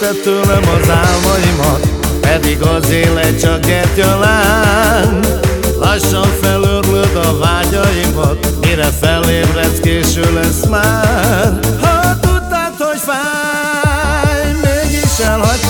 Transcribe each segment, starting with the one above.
elvitte tőlem az álmaimat Pedig az élet csak láng Lassan felörlöd a vágyaimat Mire felébredsz késő lesz már. Ha tudtad, hogy fáj Mégis elhagytál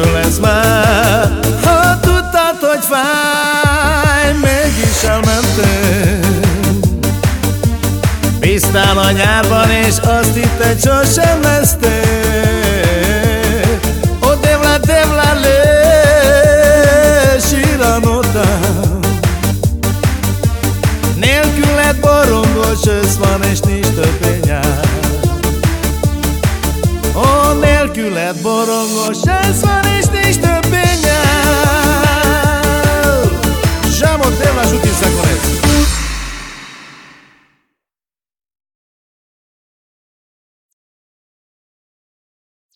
kívül ez már. Ha tudtad, hogy fáj, mégis elmentél. Bíztál a nyárban, és azt hitted, sosem lesz tél Ó, oh, devla, devla, lé, síranotál Nélküled borongos össz van, és nincs több pénjád nélküled borongos ez van μοντέλα σου τις